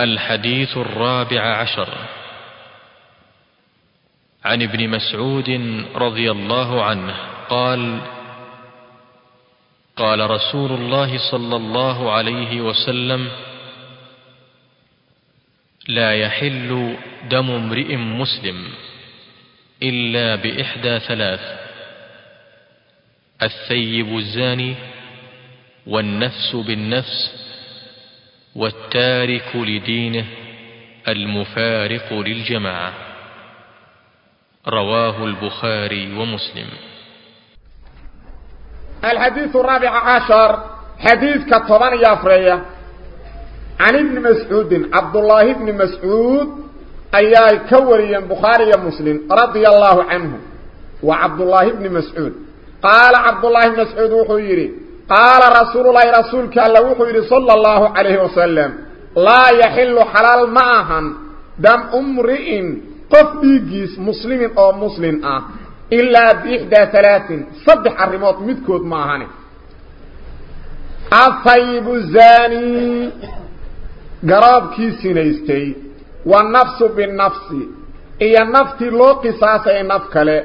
الحديث الرابع عشر. عن ابن مسعود رضي الله عنه قال قال رسول الله صلى الله عليه وسلم لا يحل دم امرئ مسلم إلا بإحدى ثلاث الثيب الزاني والنفس بالنفس والتارك لدينه المفارق للجماعة. رواه البخاري ومسلم. الحديث الرابع عشر حديث كالطبان يافرية عن ابن مسعود عبد الله بن مسعود أياي كوريا بخاري مسلم رضي الله عنه وعبد الله بن مسعود. قال عبد الله بن مسعود وحيري قال رسول الله رسولك الله وحيري صلى الله عليه وسلم لا يحل حلال معها دم امرئ قف بيجيس مسلم أو مسلم آه إلا بإحدى ثلاث صدح الرموت مدكود معهاني الطيب الزاني قراب كيسي نيستي والنفس بالنفس إيا النفط لو قصاص اي نفكالي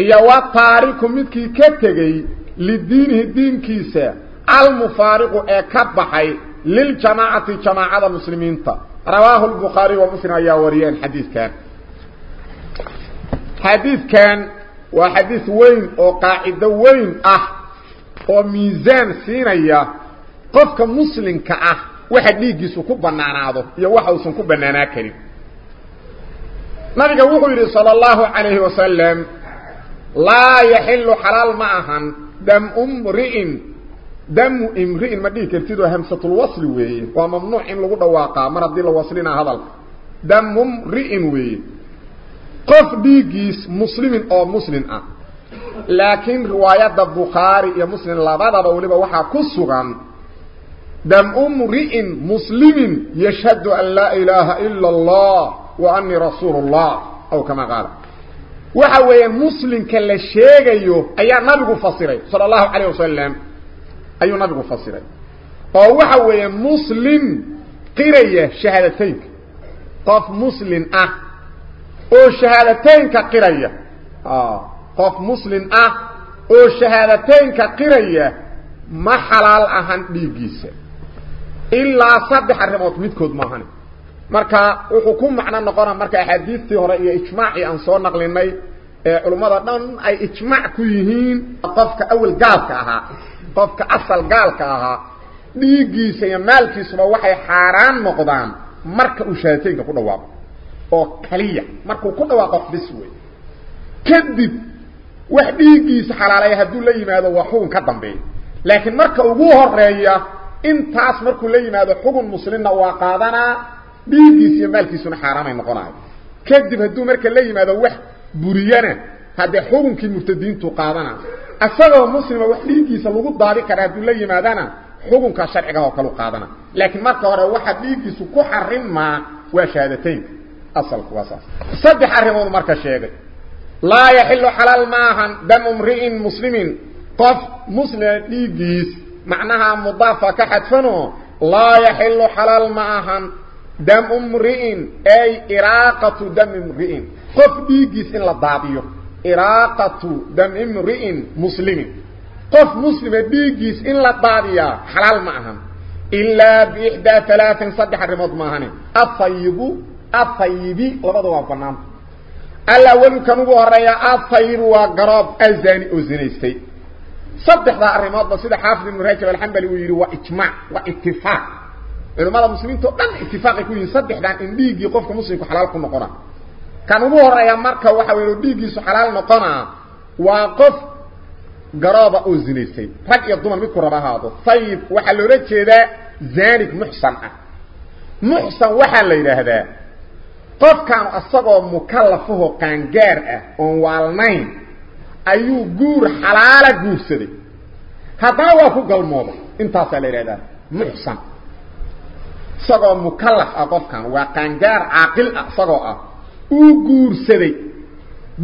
إيا والتاريك مدكي كتغي للدين الدين كيسا المفارق اي كبحي للجماعة جماعة المسلمين رواه البخاري ومسلم ايا وريان. حديث كان. حديث كان وحديث وين أو قاعدة وين أه. أو ميزان سينيا قفك مسلم كأه. ku banaanaado iyo waxa uu san ku banaanaa karin nabiga wuxuu yiri sallallahu alayhi wasallam la yahillu halal ma'ahan dam umri'in dam imri'in ma dhigi kartido hamsatul wasl weeye waa mamnuuc in lagu dhawaaqa mar hadii la waslina hadal dam umri'in weeye qof dhiigiis muslimin oo muslim ah laakiin riwaayada bukhaari iyo muslim labadaba waliba waxaa ku sugan umri'in muslimin yashhadu an laa ilaaha ila allah wa annii rasuulu llah aw kama qaala waxa weeyaan muslimka la sheegayo ayaa nabigu fasiray sala allahu calayh wasalam ayuu nabigu fasiray oo waxa weeyaan muslim qiraya shahaadateynka qof muslim ah oo shahaadateynka qiraya qof muslim ah oo shahaadateynka qiraya ma xalaal ahan dhiigiisa ilaa saddex arrimood midkood maahan marka wuxuu ku macno noqona marka axaadiistii hore iyo ijmaacii aan soo naqlinay ee culummada dhan ay ijmaac ku yihiin qofka awal gaalka ahaa qofka asal gaalka ahaa dhiiggiisa iyo maalkiisuba waxay xaaraan noqdaan marka uu shahaadateynka ku dhawaaqo oo kaliya markuu ku dhawaaqo bis wey kadib wax dhiiggiisa xalaalaya hadduu la yimaado waa xugun ka dambeeya laakiin marka ugu horeeya intaas markuu la yimaado xugun muslimna waa qaadanaa ديديسي مالكيسو حرام ينقناي كدب هدو مركا لا يماده وح بريانه هذا كي مرتدين تو قادنا اسغه مسلم وح ديديسا لوو داري كار هدو لا يمادانا حكمك شرعك هو كلو قادنا لكن ما كره وح ديديسو كو حرم ما وشهادتين اصل قصص صد حرمو مركا شيغي لا يحل حلال ماهن دم امرئ مسلم قف مسلم ديديس معناها مضافه كحد فنو لا يحل حلال ماهن دم امرئ أي إراقة دم امرئ. قف ديجيس إن لضابيه إراقة دم امرئ مسلم. قف مسلم ديجيس إن لضابيه حلال معها إلا بإحدى ثلاث صدح الرمض معها الطيب الطيب لبضوا فنان الأول كانوا هريا الطيب وقراب الزاني sida xaafid ibn rajab al-hanbali uu yiri waa ijmaac waa ittifaaq culimada muslimiinta dhan ittifaaq ku yihiin saddexdan in dhiigii qofka muslimku xalaal ku noqona kan ugu horeeya marka waxa weeyo dhiigiisu xalaal noqona waa qof garooba oo zinaysay rag iyo dumar mid ku rabahaado tayib waxa loola jeedaa zaanig muxsan ah muxsan waxa la yiraahdaa qofkan asagoo mukallafaho qaangaar ah oon waalnayn ayuu guur xalaala guursaday haddana waa ku galmooda intaasaa la yidhahdaa muxsan isagoo mukallaf ah qofkan waa qaangaar caaqil ah isagoo ah uu guursaday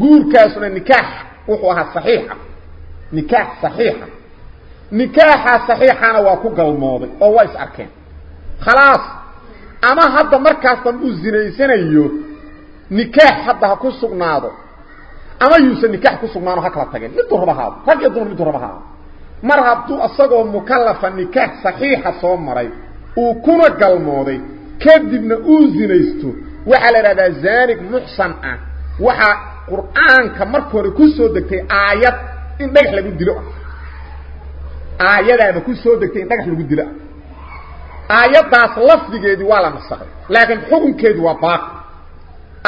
guurkaasuna nikaax wuxuu ahaa saxiixa nikaax saxiixa nikaaxa saxiixana waa ku galmooday oo waa is arkeen khalaas ama hadda markaas dambe uu zinaysanayo nikaax hadda ha ku sugnaado ama yuusan nikaax ku sugnaano ha kala tageen miduu raba haado rag iyo dumar miduu raba haado mar hadduu isagoo mukallafa nikaax saxiixa soo maray uu kuna galmooday kadibna uu zinaysto waxaa la idhahdaa zaanig muxsan ah waxaa qur'aanka marka hore ku soo degtay aayad in dhagax lagu dilo ah aayadaaba ku soo degtay in dhagax lagu dilo ah aayaddaas lafdigeedii waa la nasakhay laakiin xukunkeedu waa baaqi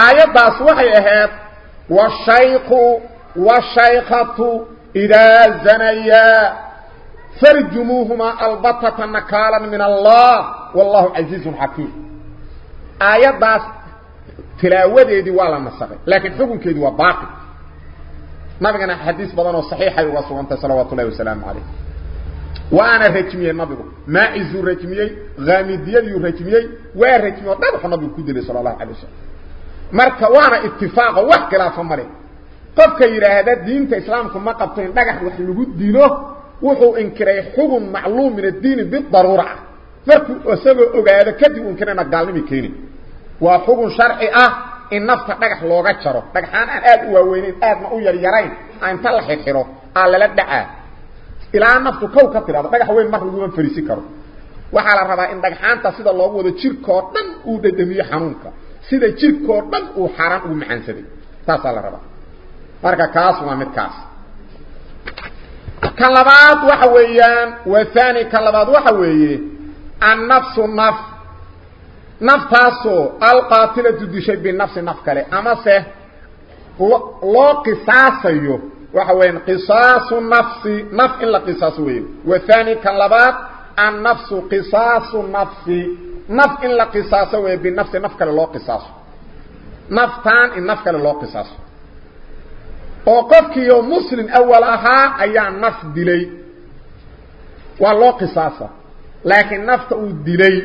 aayaddaas waxay ahayd washayku washaykatu idaa zanayaa فرجموهما البطة نكالا من الله. والله عزيز حكيم. آيات باس تلاوة دي ديوالا نصغي لكن حكم كي ديوال باقي. ما بقنا حديث بضانه صحيحة للرسول أنت صلى الله عليه وسلم عليه. وأنا رجميه ما بقول. ما إزو رجميه غامدية ديو رجميه وان رجميه ده بحنا بكدل صلى الله عليه وسلم. مركة وأنا اتفاق وحكلا فمري قفك يرهدات دينة اسلامكم ما قبطين دقح وحلقود دينوه وحو انكري حكم معلوم من الدين بالضرورة مركو وسبب اوغاده كدب ان كننا قالني كيني وحكم شرعي آه ان نفط دغخ لوغا جرو دغخان ان اد واوين اد ما أو يري يرين ان تل خيرو على لدعه إلى نفط كوكب ترى دغخ وين مخ لوغان فريسي كرو waxaa la rabaa in dagxaanta sida loogu wado jirko dhan uu dadamiyo xanuunka. Sida jirko dhan uu xaraam u macaansaday. Taas la rabaa. Marka kaas waa mid kaas. كلبات وحويان وثاني كلبات وحوي النفس النفس نفتاسو القاتلة تدشي بالنفس نفكالي أما سه لو قصاص ايو وحوين قصاص النفس نف إلا قصاص ويو وثاني كلبات النفس قصاص النفس. نف إلا قصاص ويو بالنفس نفكالي لو قصاص. نفتان النفكالي لو قصاص. Ahaa ayaa naf dilay waa loo qisaasa laakiin nafta uu dilay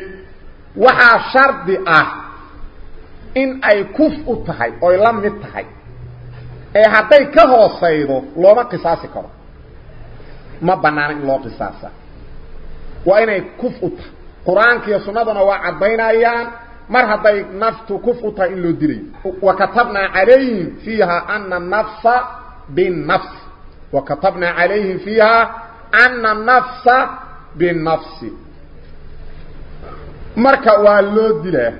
waxaa shardi ah in ay kuf u tahay oy la mid tahay ee hadday ka hoosaydo looma qisaasi karo ma bannaana in loo qisaasa waa inay kuf u tahay qur-aanka iyo sunnaduna waa caddaynayaan مر هداي نفس كفوتا ألو ديري وكتبنا عليهم فيها ان النفس بالنفس وكتبنا عليهم فيها ان النفس بالنفس مركا والو ديله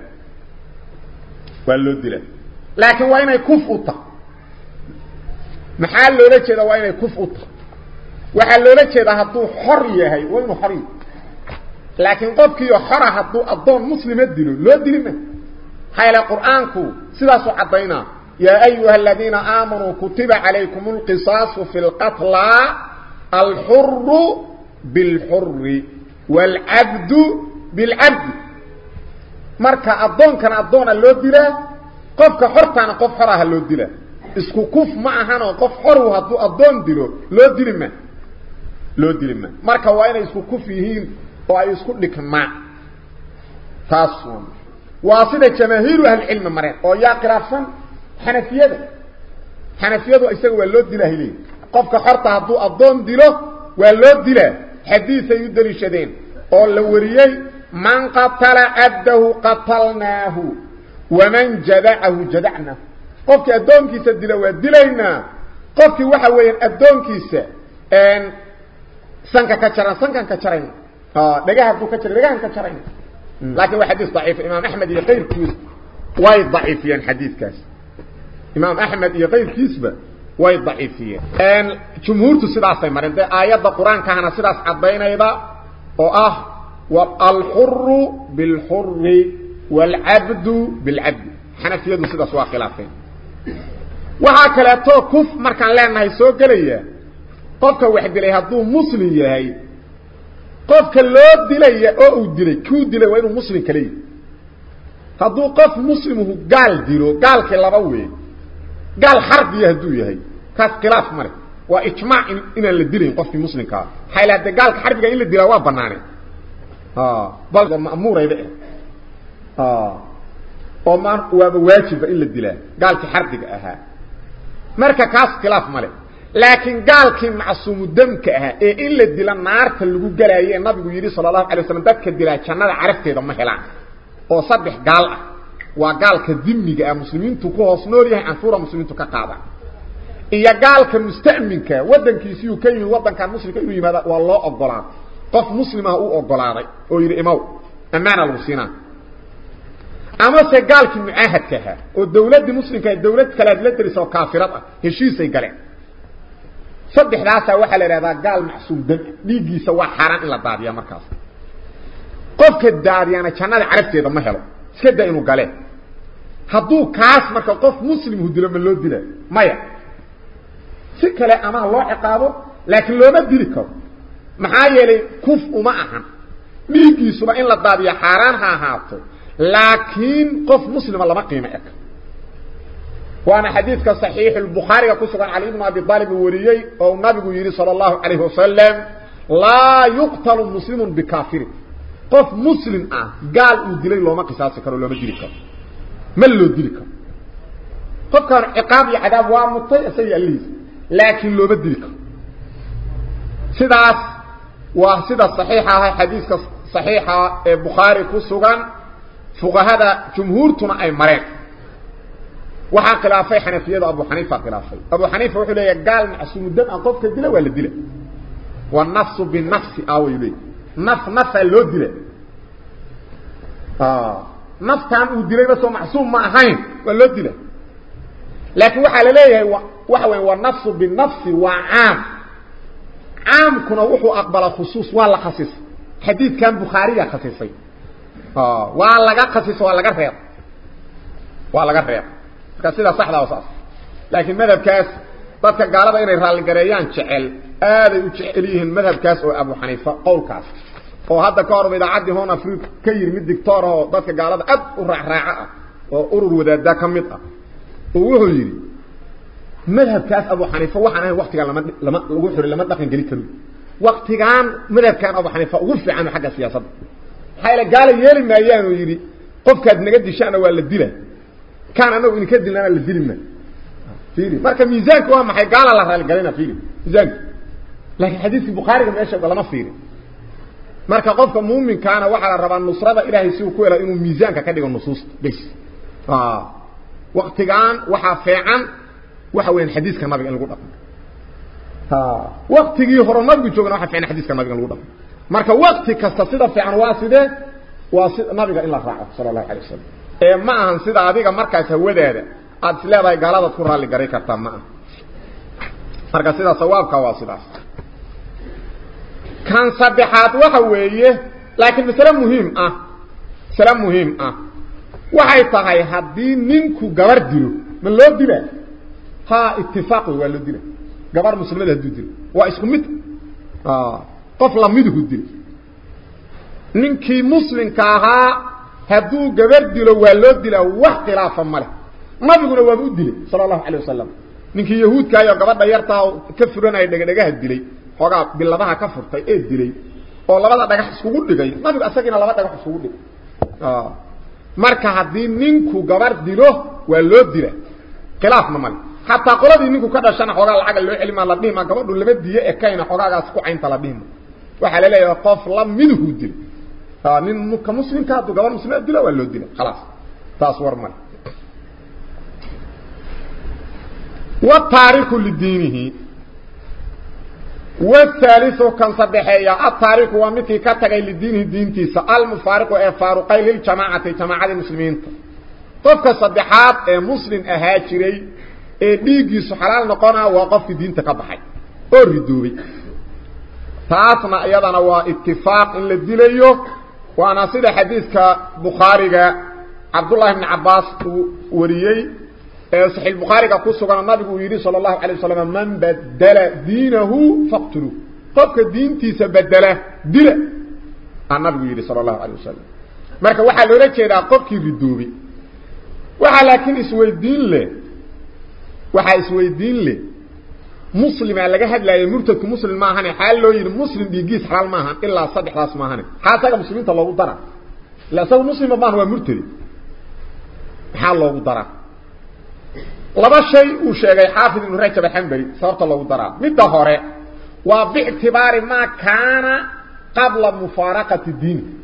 والو ديله لكن وين كفوتا محل لوجهه وين كفوتا وحلوجهه حطو حر يحي وين حريه laakiin qofkiiyo xora hadduu addoon muslima dilo loo dili ma maxaa yeele qur-aanku sidaasuu caddaynaa yaa ayuha aladiina aamanuu kutiba calaykum اlqisaasu fi اlqatla alxuru biاlxuri wاlcabdu biاlcabdi marka addoonkana addoona loo dilaa qofka xortaana qof xoraha loo dilaa isku kuf ma ahanoo qof xoru hadduu addoon dilo loo dili ma loo dili ma marka waa inay isku kuf yihiin oo ay isku dhigmaan taas waa sida jamaahiiru ahlicilmi mareen oo yaa khilaafsan xanafiyada xanafiyadu isaga waa loo dilaa leey qofka xorta hadduu addoon dilo waa loo dilaa xadiisay u daliishadeen oo la wariyey man qatala cabdahu qatalnaahu waman jadacahu jadacnaahu qofkii addoonkiisa dila waa dilaynaa qofkii waxa weeyaan addoonkiisa sanka ka jaran sankan ka jarayna ها دغه أبو كثير دغه لكن ترين حديث ضعيف إمام أحمد يغير كيس. وايد ضعيف يعني حديث كاس. إمام أحمد يغير كيس وايد ضعيف يعني جمهور تصداف مرنت آيات القران كانه سداس عبين أيضا أو آه والحر بالحر والعبد بالعبد. حنا في يد سداس وخلافين وهكذا تو كف مركان لين هي سو غليا قفكه وحد لي هذو مسلم يهي qofka loo dilaya oo uu dilay kuu dilay waa inuu muslim kale yahy hadduu qof muslimuhu gaal dilo gaalkii laba wey gaal xarbiya hadduu yahay kaas khilaaf ma leh waa ijmaac inaan la dilayn qofkii muslimkaa maxaa ila de gaalka xarbiga in la dilaa waa banaane bal ma'muurayba ah oo ma waaba waajiba in la dilaa gaalkii xarbiga ahaa marka kaas khilaaf ma leh لكن قالك معصوم دمك ان إلا دلا نارت لو غلايه نبي يري صلى الله عليه وسلم دك دلا جنات عرفته ما هلا أو صبح قال أه، وا أه، قالك ذمي ان مسلمين تو كوس نور ان انصور مسلمين تو كقاده يا قالك مستامنك ودنك سيو كان ودنك مسلم كان يما والله اغلان قف مسلمه أو اغلان أو يري امو أمانة المسلمين أما سي قالك معاهدتها ودوله مسلمه دولة كلا دوله تري سو كافره هشي سي قالك gaal macsuum dam dhiiggiisa waa xaaraan in la daadiya markaas qofka daadiyana jannada carabteeda ma helo iska da inuu galee hadduu kaas marka qof muslimhu dilo ma loo dila maya si kale ama loo ciqaabo laakiin looma dili karo maxaa yeelay kuf uma ahan dhiiggiisuba in la daadiyo xaaraan ha ahaato laakiin qof muslima lama qiimo eg وأنا حديثك صحيح. البخاري كسوغان علي بن أبي طالب وريي أو النبي يري صلى الله عليه وسلم لا يقتل مسلم بكافر. قف مسلم آه قال ودلي لو ما قصاص كره لو ما جريك ما لو ديرك فكر عقاب عذاب ومطي سي لي لكن لو ما ديرك سداس واسده صحيحة حديثك صحيحة آه، البخاري كسوغان فوق هذا جمهورتنا أي مريض. وحا خلافة حنفية أبو حنيفة خلافة. أبو حنيفة وحو ليه قال اسو دم قفك دله ولا دلة؟ والنفس بالنفس أو يبي نفس نفس لو دلة. آه. نفس كان ودله بس محسوم ما هين ولا دلة. لكن وحا ليه وحا وين والنفس بالنفس وعام. عام كنا وحو أقبل خصوص ولا خصيص. حديث كان بخاري خصيصي. آه. ولا خصيص ولا غير ولا غير marka sida saxda oo saas laakiin madhabkaas dadka gaalada inay raali gareeyaan jecel aaday u jecel yihiin madhabkaas oo abu xaniifa qowlkaas oo hadda ka hor idaacadii hoon afrika ka yiri mid dictor oo dadka gaalada aad u raacraaca ah oo urur wadaada ka mid ah oo wuxuu yiri madhabkaas abu xaniifa waxaan ahayn waqtiga lama lama lagu xiro lama dhaqan gali karo waqtigan madhabkan abu xaniifa ugu fiican xagga siyaasadda hayla gaala yeeli maayaan oo yiri qofkaad naga dishaana waa la dilaa كان أنه إن كدل أنا اللي فيلم. مركب ميزانك وهم حي قال الله رأي قالنا فيلم. ميزانك لكن حديث البخاري كما يشهد ولا ما فيلم مركب قفك مؤمن كان وحل الربا النصرة إلهي سيو كويلة إنه ميزانك كدق النصوص. بس. آه. وقت كان وحا فيعا وحا وين حديث كان نبي نقول آه. وقت جي هرو نبي جوغنا وحا فيعا حديث كان نبي نقول مركب وقت كستصيد فيعا واسدة واسد نبي إلا راعه صلى الله عليه وسلم ee ma ahan sida adiga markaas hawadeeda aad isleedahay gaalada ku raali garay kartaa ma aha marka sida sawaabka waa sidaas kan saddexaad waxa weeye laakiin masale muhiim ah masale muhiim ah waxay tahay haddii ninku gabar dilo ma loo dila ha itifaaq wey waa loo dila gabar muslimada hadduu dilo waa isku mid qof lamiduhu dilo ninkii muslimka ahaa hadduu gabar dilo waa loo dilaa wax khilaafa male nabiguna waaba u dilay sala allahu calay wasalam ninkii yahuudkaayoo gabadha yartaa ka furanaya dhegadhegaha dilay xoogaa biladaha ka furtay ee dilay oo labada dhagax iskugu dhigay nabigu asagiina laba dhagax iskugu dhigay marka haddii ninku gabar dilo waa loo dila khilaafna male xataa qoladii ninku ka dhashana xoogaa lacaga loo celimaa la dhihima gabadhu laba diyo ekayna xoogaagaas ku caynta la dhihima waxaa la leeyahay qof la miduhu dil nin ka muslimka hadduu gabar muslimad dilo waa loo dila khalaas taas war wataariku lidiinihi والثالث كان صدحيا التاريخ ومثي كتغي لدينه دينتيسا المفارق اي فاروقي للجماعة جماعة المسلمين. قفك صدحات اي مسلم اهاجري اي ديجي سحلال نقونا وقف دينتا كبحي أو ردوبي تاسنا أيضا هو اتفاق ان وأنا سيدا حديثك بخاريك عبد الله بن عباس وريي. إيه، صحيح البخاري البخاريك قصة وأنا النبي ويري صلى الله عليه وسلم من بدل دينه فاقتلو قفك دين تيس بدل دل. النبي ويري صلى الله عليه وسلم. مالك وحال ولك إذا قفك ردوبي وحال لكن أسوي دين لي وحال أسوي دين لي مسلم يعني على جهد لا يمرتك مسلم ما هني. حال لو مسلم بيجيس حال ما هن. إلا صدق راس ما هني. حتى المسلمين تلاو ضرع لا سو مسلم ما هو مرتى حال لو ضرع لا بشيء وش جاي حافظ إنه رجع بحمبري صار تلاو ضرع متى هراء وباعتبار ما كان قبل مفارقة الدين.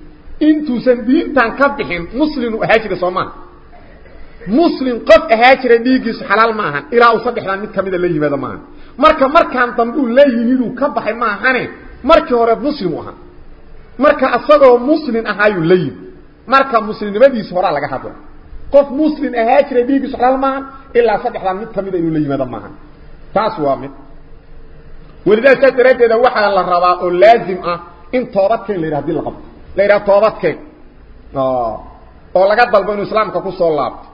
أنتو سندين تنكبهم مسلم هاجر سما مسلم قف هاجر بيجيس حلال ما هن. إلا أصدق راس ما هني كمل الليل ماذا marka markaan dambe uu la yimiduu ka baxay maahane markii hore muslim u ahaa marka asagoo muslim ahaayuu la yimid marka muslimnimadiisa horaa laga hadla qof muslim ahaa jiray dhiiggiisu xalaal maahan ilaa saddexdan mid kamida inuu la yimaado maahan taas waa mid welidaas saas daraaddeeda waxaa la rabaa oo laazim ah in toobadkeen la yidhah hadii la qabto la yidhaha toobadkeen oo laga dalbo inuu islaamka ku soo laabto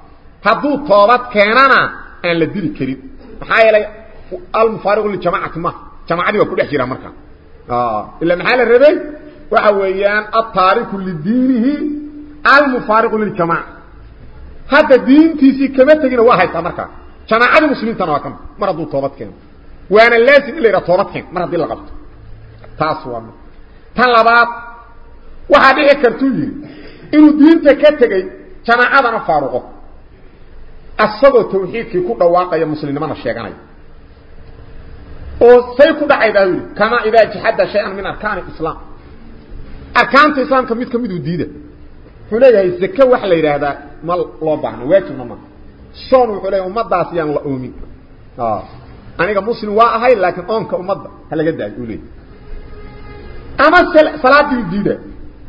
hadduu toobad keenana aan la dili karin maxaa yeelay la rabay waxa weeyaan altaariku lidiinihi almufaariqu liljamaca hadda diintiisii kama tegina waa haysaa markaa jamaacadii muslimiintana waa kama mar hadduu toobad keeno waana laazim in la yidhaha toobad keen mar haddii la qabto taas waa mid tan labaad waxaa dhici kartuu yidhi inuu diinta ka tegey jamaacadana faaruqo asagoo tawxiidkii ku dhawaaqaya muslimnimana sheeganaya shay-an min arkaani islaam arkaanta islaamka mid ka miduu diida wuxuu leeyahay zake waxa la yidhaahdaa ma loo baahno waajibna ma soon wuxuu leeyahay ummadaas yaan la oomin aniga muslim waa ahay laakiin oonka ummadda ha laga daayo uu leeyahy ama salaadii diida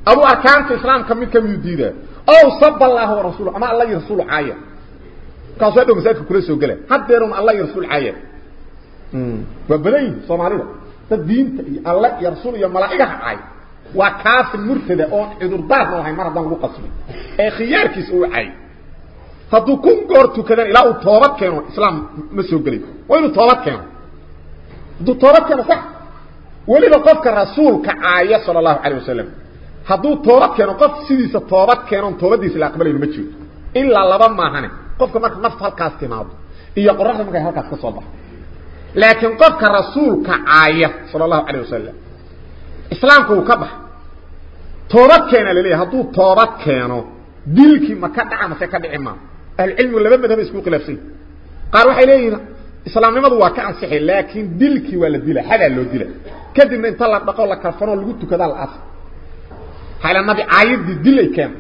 aduu arkaanta islaamka mid ka miduu diida ow saba allahu warasuulu ama alla iyo rasuulu caaya markaasuu hadhow masaajidka kula soo gela haddeerun alla iyo rasuul فبلين صومالي تدين الله يا يا ملائكه عاي وكاف المرتد اون ادور دار ما هي مرض لو قصر اي خيارك سو عاي هذو كون قرتو كدن إلى توبه كانوا اسلام ما سو وين توبه كانوا دو توبه كان صح ولي لقف الرسول كعاي صلى الله عليه وسلم هذو توبه كانوا قف سديس توبه كانوا توبه ديس لا ما جيت الا لبا ما هنه قف ما نفس هلكاس تيماد iyo qorraxda markay halkaas ka soo baxay لكن قفك رسولك عاية صلى الله عليه وسلم. إسلامك وكبه طورت كينا لليه هدو طورت كينا دلك ما كدعا ما سيكد عمام العلم اللي بمده بيسكوك لفسي قال وحي ليه إسلام لماذا واقعا سيحي لكن دلك ولا دلا حدا اللي دلا كده من انطلع بقول لك الفنو اللي قدتو كده الأصل حيلا النبي عايد دلا كام؟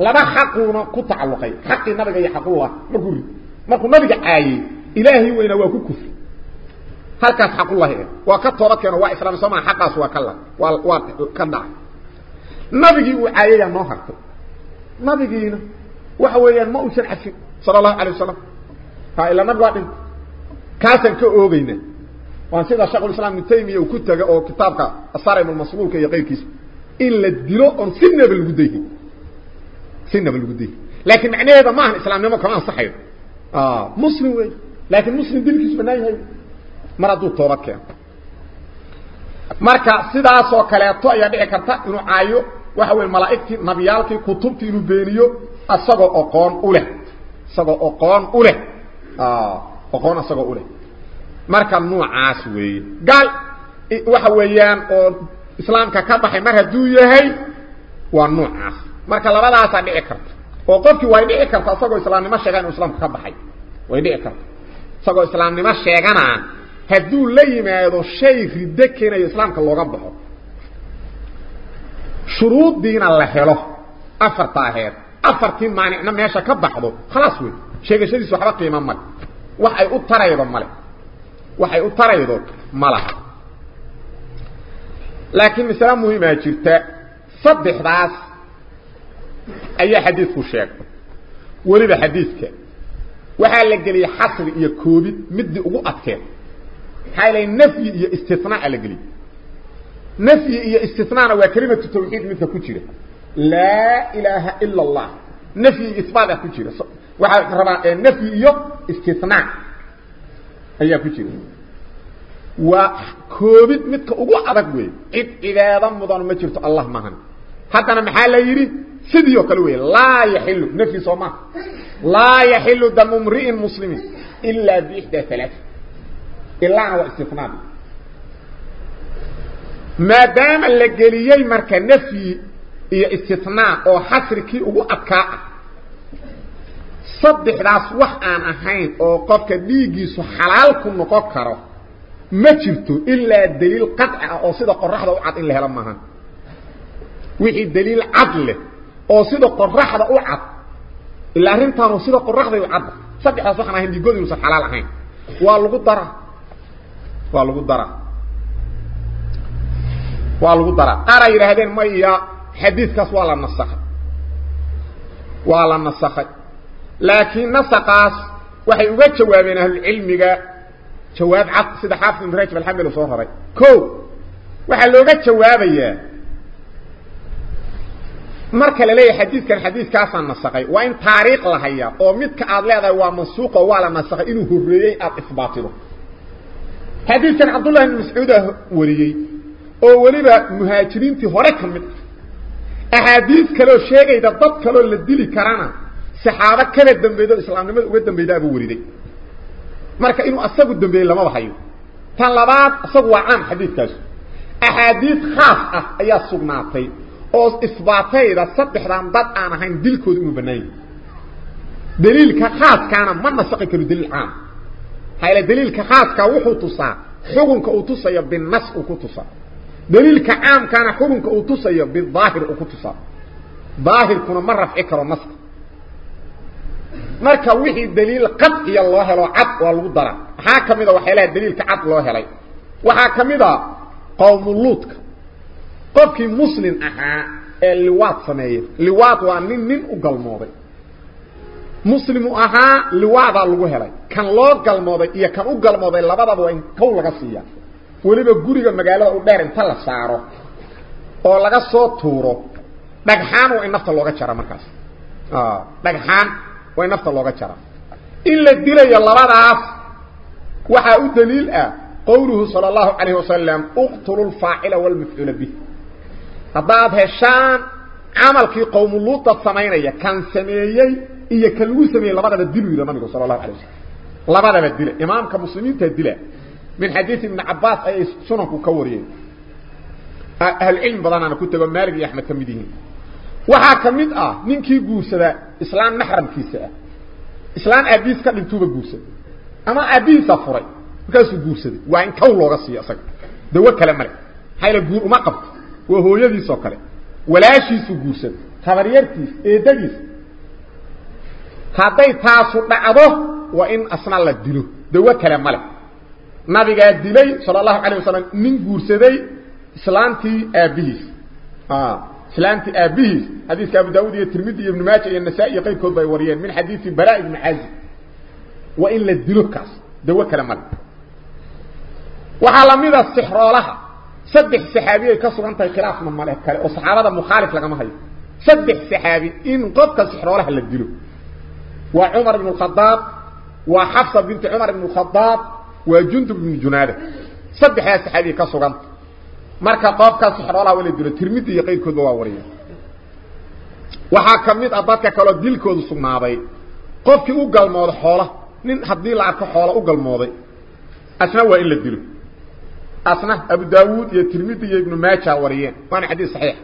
لما حقونا قطع اللقاء حق النبي حقوها. مرقوري مرقو النبي عايد آية. إلهي وإنه وكو كفر. Halkaas xaqullahi eh waa ka toobad keeno waa islaam soo maa xaqaas waa ka la waa waa ka dhacay nabigii uu caayayaa noo hartay nabigiina waxa weeyaan ma uusan cafin sala allahu alay wasalam ha ilaa nabig waa dhinta kaasaan ka oogeyna waan sida sheekhulislaam ibnu taymiya uu ku taga oo kitaabka asarim almasbuulka iyo qayrkiisa in la dilo oon sinaba lagu dayhin sinaba lagu dayhin laakiin macnaheeda maahan islaamnimo kama ansaxayo muslim wey laakiin muslim dilkiisu banaan yahay mar hadduu toobad keeno marka sidaasoo kaleeto ayaa dhici karta inuu caayo waxa weeye malaa'igtii nabiyaalkii kutubtii inuu beeniyo isagoo oqoon u leh isagoo oqoon u leh oqoon isagoo u leh marka nuucaas weeye gaal waxa weeyaan oo islaamka ka baxay mar hadduu yahay waa nuucaas marka labadaasaa dhici karta oo qofkii way dhici karta isagoo islaamnimo sheegan inuu islaamka ka baxay way dhici karta isagoo islaamnimo sheegana hadduu la yimaado shay riddo keenayo islaamka looga baxo shuruuddiina la helo afarta aheed afartii maanicna meesha ka baxdo khalaas wey sheegashadiis waxba qiimo male wax ay u taraydo male wax ay u taraydo ma laha laakiin masale muhiimaa jirta saddexdaas ayaa xadiidku sheegay weliba xadiidka waxaa la geliyey xasri iyo koobid midii ugu adkeed حالي النفي هي استثناء لقلي نفي هي استثناء وكلمة التوحيد مثل كتيرة. لا إله إلا الله. نفي إثبات كتيرة. وعرب إيه، نفي يو استثناء هي كتيرة. وكوبيت مثل أقوى أدك وي إذ إذا ضمضان مجرد الله مهن حتى أنا محالي يري سيديو كالوي لا يحل. نفي صوما لا يحل دم امرئ مسلم إلا بإحدى ثلاثة إلا هو استثناء ما دام اللقلية مركا نفي إيا استثناء أو حسركي أو أبكاء. صدح داس وحان أحين أو قفك ديجي سو حلالكم ما جرتو إلا دليل قطع أو صدق الرحضة وعط إلا هلمها وحي دليل عدل أو صدق الرحضة وعط إلا هرين تارو صدق الرحضة وعط صدح داس وحان أحين دي قدر سو حلال أحين waa lagu daraa waa lagu daraa qaar ay yidhaahdeen maya xadiidkaas waa la nasakhay waa la nasakhay laakiin nasaqaas waxay uga jawaabeen ahlucilmiga jawaab cad sida xaafid ibn rajab alxambali soo raray ko waxaa looga jawaabayaa marka la leeyahay xadiidkan xadiidkaasaa nasakhay waa in taariikh la hayaa oo midka aad leedahay waa mansuuqo waa la nasakhay inuu horreeyey aada isbaatido xadiidkan cabdullahi ibn mascuud ah wariyey oo weliba muhaajiriintii hore ka mid ah axaadiis kaleoo sheegayda dad kaloo la dili karana saxaabo kala dambeedo islaamnimada uga dambaydaabuu wariday marka inuu asagu dambeeyey lamaba hayo tan labaad isagu waa caam xadiidkaasu axaadiis khaas ah ayaa sugnaatay oo isbaatayda saddexdan dad aan ahayn dilkooda inuu bannaan yahay daliilka khaaskaana ma nasaqi karo daliil caam هيل دليل كخاص كا وحو توسا حكمك أو توسا بالنص أو كتوسا دليل كعام كان حكمك أو توسا بالظاهر أو كتوسا ظاهر كنا مرة في اكرم نص مركا وحي دليل قد يا الله لو عط ولو درا ها كميدة waxay leedahay dalilka cad loo helay waxa kamida qawm lutka qofki muslim aha ee liwaat sameeyay liwaat waa min min muslimu ahaa liwaadaa lagu helay kan loo galmooday iyo kan u galmooday labadaba waa in kow laga siiya weliba guriga magaalada u dheer inta la saaro oo laga soo tuuro dhagxaan waa in nafta looga jara markaas dhagxaan waa in nafta looga jara in la dilayo labadaas waxaa u daliil ah qowluhu salى اllahu calayh wasalam uqtulu lfaacila wاlmafcuula bih haddaad heshaan camalkii qowmuluudad samaynaya kan sameeyey iyo kan lagu sameeyey labadaba dilu yidha nabigu sala allahu alay wasalam labadaba dila imaamka muslimiinta dila min xadiid ibni cabaas ayay sunanku ka wariyeen ahlucilmi badanaana ku tego maalig iyo axmed ka mid yihiin waxaa ka mid ah ninkii guursada islaan maxramkiisa ah islaan aabihiis ka dhintuuba guursaday ama aabihiisa furay markaasuu guursaday waa in kow looga siiyo isaga dawo kale male maxayla guur uma qabto waa hooyadiisoo kale walaashiisuu guursaday tabaryartiis eedadiis hadday taasu dhacdo waa in asna la dilo dawo kale male nabigaa dilay sala allahu calayh wasalam nin guursaday islaantii aabbihiis islaantii aabbihiis xadiiska abu daawud iyo tirmidi iyo ibnu maaja iyo nasaa-i iyo qayrkood ba ay wariyeen min xadiisi bara ibni caazib waa in la dilo kaas dawo kale male waxaa lamida sixroolaha saddex saxaabi ay ka sugan tahay khilaafna male kale oo saxaabada mukhaalif lagama hayo saddex saxaabi in qofka sixroolaha la dilo وعمر بن الخطاب وحفصة بنت عمر بن الخطاب وجند بن جنادة. صدح يا سحابي كسوغان. مركا قابكا سحر الله ولي دولة ترميدي يقير كدوا ورية وحاكميد أبادكا كالو ديل كدو سمعبي قابكي اوغال موضي حولة. نين حد ديل عركو حولة اوغال موضي أسنا وإلا ديلو. أسنا أبو داود يا ترميدي يا ابن ماشا ورية وأنا حديث صحيح.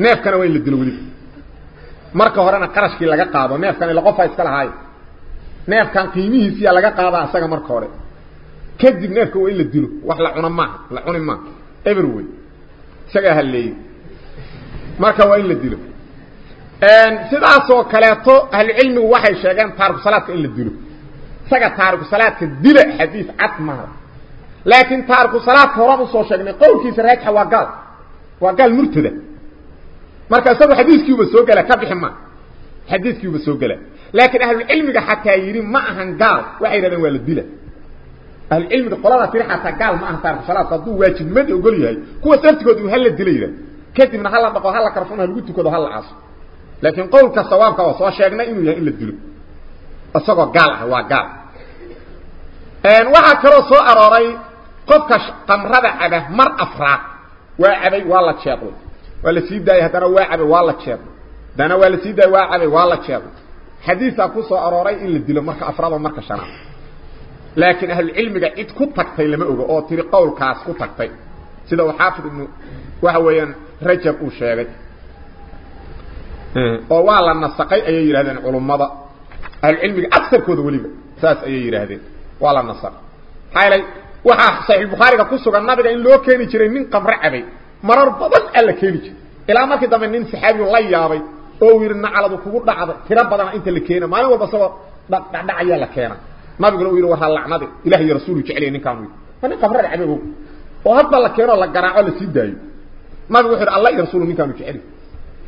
نيف كان وإلا ديلو ديلو marka horena qarashkii laga qaado neefkan ila qofaa iska lahaayo neefkan qiimihiisiyaa laga qaadaa isaga marka hore kadib neefka waa in la dilo wax la cuno maaha la cuni maaha everway isagaa halleeyey marka waa in la dilo sidaasoo kaleeto ahlucilmigu waxay sheegeen taariku salaadka in la dilo isaga taariku salaadka dila xadiis cad maaha laakiin salaadka horaan usoo sheegnay qowlkiisa raajixa waa gaal waa gaal murtada marka isagu xadiiskiiuba soo gela ka bixi ma xadiiskiiuba soo gela laakiin ahlucilmiga xataa yidhi ma ahan gaal waxay yidhahdeen waa la dila ahlucilmiga qoladaa tiri xataa gaal ma ahan taariku salaadka hadduu waajibnimadi ogol yahay kuwa saftigood u hala dila yidhah kadibna hala dhaqo hala karfun ha lagu tukado hala caaso laakiin qowlka sawaabka waa soo sheegnay inuu yahay in la dilo isagoo gaal ah waa gaal waxaa kaloo soo arooray qofka qamrada caba mar afraad waa cabay waa la jeeday waa la sii daayay haddana waa cabay waa la jeeday haddana waa la sii daayay waa cabay waa la jeeday xadiisaa ku soo arooray in la dilo marka afraad marka shanaad laakiin ahlucilmiga cid ku tagtay lama oga oo tiri qowlkaas ku tagtay sida uu xaafid ibnu waxa weeyaan rajab uu sheegay oo waa la nasaqay ayay yidhahdeen culummada ahlucilmiga agsarkooda weliba saas ayay yidhaahdeen waa la nasaqay maxaa yeelay waxaa saxiix bukhaariga ku sugan nabiga in loo keeni jiray nin qamre cabay marar badan aa la keeni jiray ilaa markii dambe nin saxaabi la yaabay oo yiri nacaladu kugu dhacday tira badan inta la keenay maalin walba soo dhacaya la keenay nabiguna uu yiri waxa lacnadi ilaahay rasuulu jeclay ninkan uu hani qabra cabeego oo hadba la keeno la garaaco la sii daayo nabigu wuxuu allah iyo rasuulu ninkan uu jeclay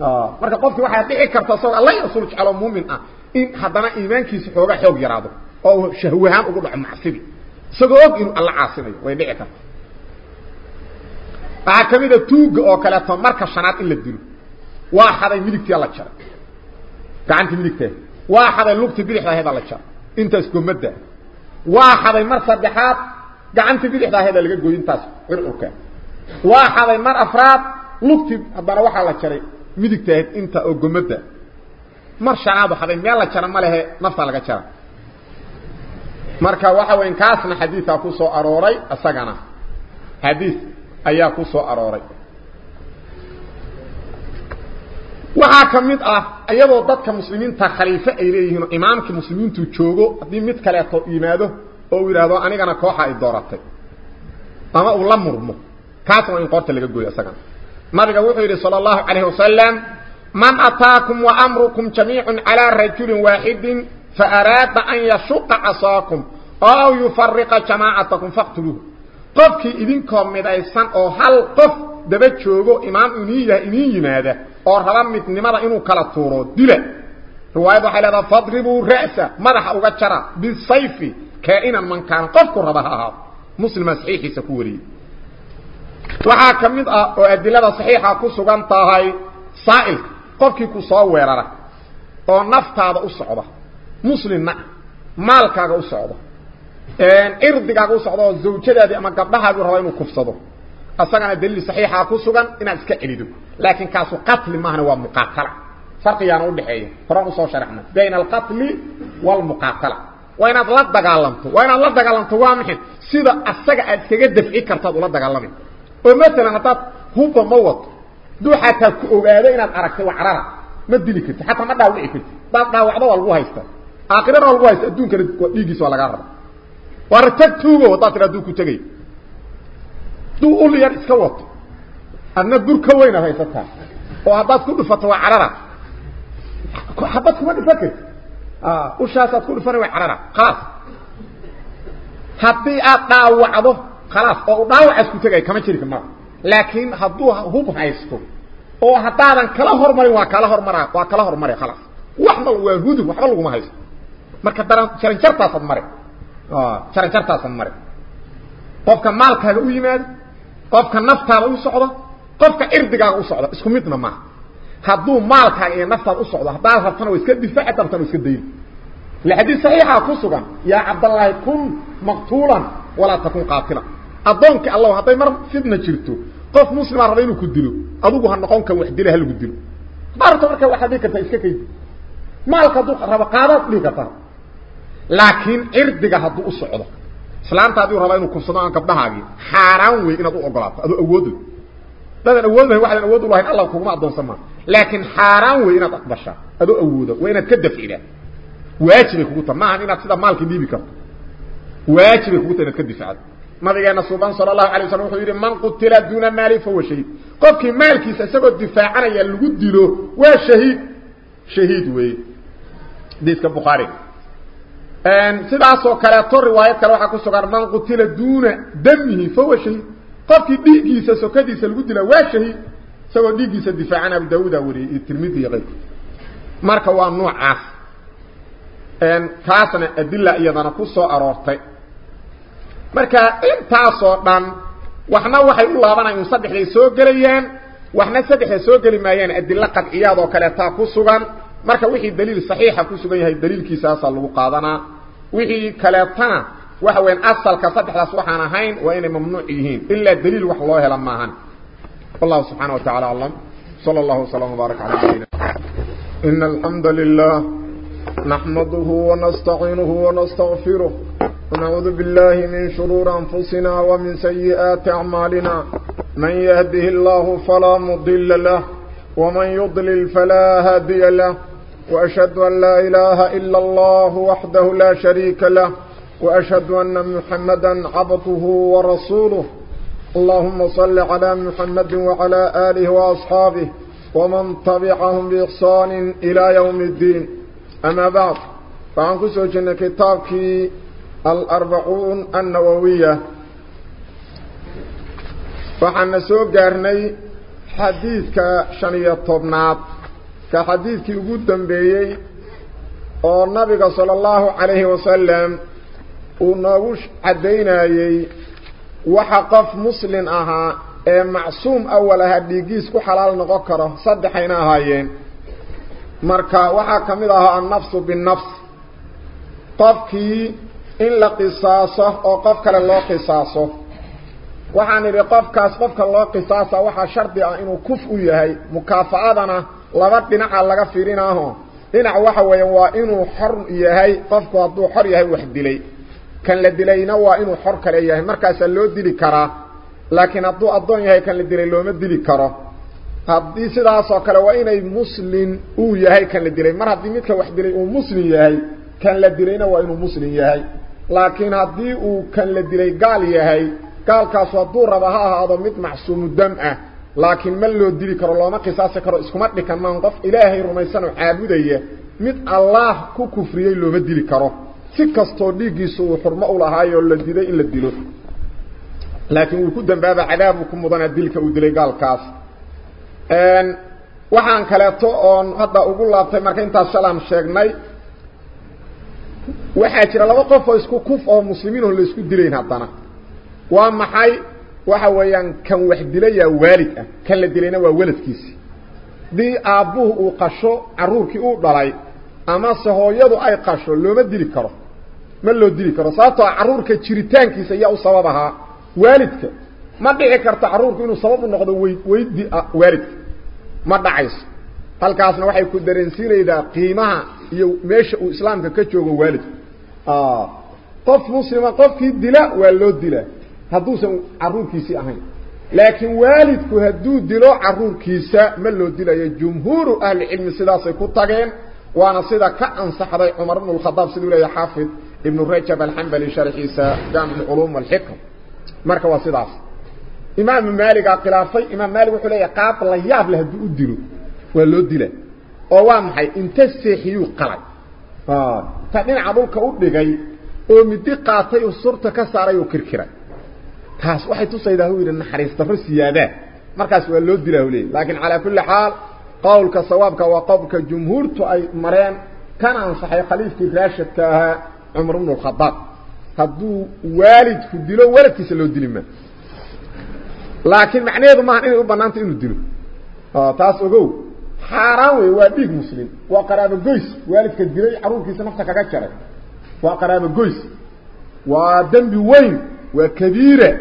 ah marka qofkii waxa dhici karta soo allah iyo rasuulu jeclo muumin ah in hadana iimaankiisa xooga xoog yaraado oo shahwahan ugu dhaco macsibi isagoo og inuu alla caasinayo way dhici kartaa waxa kamida tuuga oo kale to marka shanaad in la dilo waa xaday midigtii la jaray gacantii midigtee waa xaday lugtii bidixda ahayd la jaray intaas gomada waa xaday mar saddexaad gacantii bidixda ahayd laga gooy intaas cirurka waa xaday mar afraad lugtii hadana waxa la jaray midigta ahayd inta oo gomada mar shanaad xaday meel la jaray ma lehe nafta laga jaray marka waxa weyn kaasna xadiisa ku soo arooray asagana xadiis ayaa ku soo arooray waxa kamid ah ayadoo dadka muslimiinta khaliifo ay leeyihiin imaamka muslimiintu joogo hadii mid kale to yimaado oo yiraahdo anigana kooxa ay dooratay ama uu la murmo kaas waa in qorta laga gooyo asagana nabiga wuxuu yiri sallallahu alayhi wasallam man ataakum wa amrukum jami'un ala rajulin fa arada an yashqa asakum aw yufarriqa jama'atakum faqtuluhu qofkii idinkoo midaysan oo hal qof daba joogo imaam iniya inin yimaada oo raba midnimada inuu kala tuuro dila riwaayad waxay leedahay fadribu ra'sa madaxa uga jara bisayfi kaa'inan man kaana qofku raba ha ahaado muslima saxiixiisa ku wariyey waxaa ka mid ah oo adilada saxiixa ku sugan tahay saa'ilka qofkii ku soo weerara oo naftaada u socda muslimna maalkaaga u socda irdigaaga u socdo zawjadaadi ama gabdhahaagu raba inuu kufsado asagana daliil saxiixa ku sugan inaad iska celido laakiin kaasu qatl maahna waa muqaatala farqiyaana u dhaxeeya horan u soo sharaxna bayna alqatl wal muqaatala waa inaad la dagaalanto waa inaad la dagaalanto waa maxay sida asaga aad kaga dafci kartaad ula dagaalamay oo mesela hadaad hubba ma wato duu xataa ku ogaado inaad aragtay waa carara ma dili karti xataa ma dhaawici karti daad dhaawacdo waa lagu haysta aakhirana waa lagu haysta adduunkana dhiiggiisa waa lagaa raba adduunku tegay duu ul yar iska wato adna bur ka weyn haysataa oo haddaad ku dhufato waa carara xabad kuma dhufan karti ushaasaad ku dhufana waa carara khalaas haddii aad dhaawacdo khalaas oo dhaawacaas ku tegay kama jiri kama laakiin hadduu hub haysto oo haddaadan kala hormarin waa kala hormaraa waa kala hormare khalaas waxba waa hudub waxba laguma haysto marka daran jaranjartaasaad mare jaranjartaasaad mare qofka maalkaaga u yimaado qofka naftaada u socdo qofka irdigaaga u socdo isku midna maaha hadduu maalkaaga iyo naftaada u socdo haddaad rabtana iska difaaci dabtana iska dayn lixadiis saxiixa ku sugan yaa cabdallaahi kun maqtuulan walaa takun qaatila addoonka allah hadday mar fidna jirto qof muslima raba inuu ku dilo adigu ha noqon kan wax dila ha lagu dilo rabto marka waxaad dhihi kartaa iska kaydi maalka hadduu rabo qaadaad dhihi kartaa laakiin irdiga hadduu u socdo islaanta haddii raba inuu kufsado aan gabdhahaagii xaaraan wey inaad u ogolaato adoo awoodod dadan awood lahayn waxaan awood u lahayn allah kuguma addoonsan maa laakiin xaaraan wey inaad aqbashaa adoo awooda waa inaad ka dafcidaa waajibay kugu tahay maahan inaad sida maalkii dhiibi karto waajibay kugu inaad ka difacdo nabigeena suuban sala allahu alay wasallam wuxuu yidhi man qutila duuna maali fahuwa shahiid qofkii maalkiisa isagoo difaacanaya lagu dilo waa shahiid shahiid weeye hadiiska bukhaariga sidaasoo kaleeto riwaayad kale waxaa ku sugan man qutila duuna damihi fahuwa shahiid qofkii dhiiggiisa sokadiisa lagu dila waa shahiid isagoo dhiiggiisa difaacan abu iyo tirmidi iyo keyrka marka waa noocaas kaasna adila iyadana ku soo aroortay marka intaasoo dhan waxna waxay u laabanayaan saddexday soo gelayaan waxna saddexda soo geli maayaan adilo qadciyaad oo kaleetaa ku sugan marka wixii daliil saxiixa ku sugan yahay daliilkiisaasaa lagu qaadanaa وهي كلاتنا وهو ان اصل كصبح لا سبحانه هين وان ممنوع يهين الا دليل وح الله لما هن والله سبحانه وتعالى علم صلى الله وسلم وبارك على سيدنا ان الحمد لله نحمده ونستعينه ونستغفره ونعوذ بالله من شرور انفسنا ومن سيئات اعمالنا من يهده الله فلا مضل له ومن يضلل فلا هادي له وأشهد أن لا إله إلا الله وحده لا شريك له وأشهد أن محمدا عبده ورسوله. اللهم صل على محمد وعلى آله وأصحابه ومن تبعهم بإحسان إلى يوم الدين. أما بعد فعن كسو جنة كتابك الأربعون النووية. فحن سو قارني حديثك شنية طبنات. كحديث كحديثك يقود بيه ونبيك صلى الله عليه وسلم ونبوش عدينا وحقف مسلم أها معصوم اول هذه قيسك حلال نقكره صدحينا هايين مركا وحاك مدها النفس بالنفس قفك إلا قصاصه أو وقفك لله قصاصه وحاني بقفك اسقفك الله قصاصه وحا شرط انه كفء يهي مكافأة laba dhinaca laga fiirinaaho dhinac waxa weeye waa inuu xor yahay qofku hadduu xor yahay wax dilay kan la dilayna waa inuu xor kale yahay markaasaa loo dili karaa laakiin hadduu addoon yahay kan la dilay looma dili karo haddii sidaasoo kale waa inay muslin uu yahay kan la dilay mar haddii midka wax dilay uu muslim yahay kan la dilayna waa inuu muslim yahay laakiin haddii uu kan la dilay gaal yahay gaalkaasu hadduu raba ha ahaado mid macsuumu dam ah dili karo looma qisaasi karo iskuma dhikan maan qof ilaahay rumaysan oo caabudaya mid allaah ku kufriyey looma dili karo si kastoo dhiiggiisu uu xurmo u lahaayoo la diday in la dilo laakiin wuu ku dambaaba cadaabu ku mudanaa dilka uu dilay gaalkaas waxaan kaleeto oon hadda ugu laabtay marka intaas shalaan sheegnay waxaa jira laba qof oo isku kuf oo muslimiin oo la isku dilayn haddana waa maxay waxa weeyaan kan wax dilayaa waalid ah kan la dilayna waa waladkiisi dii aabbuhu uu qasho carruurkii uu dhalay amase hooyadu ay qasho looma dili karo ma loo dili karo sababtoo carruurka jiritaankiisa ayaa u sabab ahaa waalidka ma dhici karto carruurku inuu sabab u noqdo way weydi waalidka ma dhacayso halkaasna waxay ku dareensiinaydaa qiimaha iyo meesha uu islaamka ka joogo waalidku qof muslima qofkii dila waa loo dilaa hadduusan carruurkiisii ahayn laakiin waalidku hadduu dilo carruurkiisa ma loo dilayo jumhuuru ahlicilmi sidaasay ku tageen waana sida ka ansaxday cumar ibnu lkhadaab siduu leeyahay xaafid ibnu rajab alxambali sharxiisa jaamic alculuum walxikam marka waa sidaas imaamu maaligaa khilaafay imaam maalig wuxuu leeyahay qaab la yaab leh hadduu u dilo waa loo dila oo waa maxay inta seexiyuu qalay ta dhinaca dhulka u dhigay oo midi qaatay oo surta ka saaray oo kirkiray taas waxay tusaydaa uu yidhi naxariis darro siyaadaa markaas waa loo dilaa u leeyay laakiin calaa kulli xaal qowlka sawaabka waa qowlka jumhuurtu ay mareen kana ansaxay khaliifkii raashidka ahaa cumar ibnu alkhadaab hadduu waalidku dilo waladkiisa loo dili ma laakiin macnaheedu maaha inay u bannaanta inuu dilo taas ogow xaaraan wey waa dhiig muslim waa qaraabo goys waalidka dilay carruurkiisa nafta kaga jaray waa qaraabo goys waa dembi weyn وكبيرة.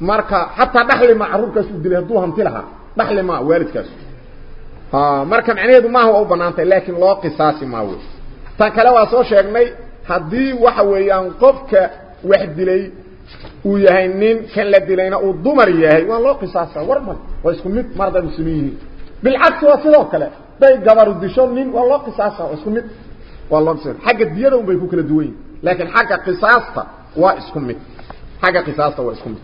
مركا حتى دخل معروف كاسو دله دو هانت لها. دخل ما والد كاسو ها آه، مركا معنيه ما هو أو بنانته لكن لو قصاصي ما هو. تان كلا وا سو حدي وحا ويان قفكا وح دلي أو يهي نين كان لا دلينا أو دمر يهي وان لو قصاص ورما وا اسكو ميد مرض المسلمين بالعكس وا سو كلا. داي غبر ديشون نين وا لو قصاص وا اسكو ميد والله مسير حاجة ديادهم بيكون كلا دوين. لكن حاجة قصاصته وا اسكو حاجة قصاصة واسكم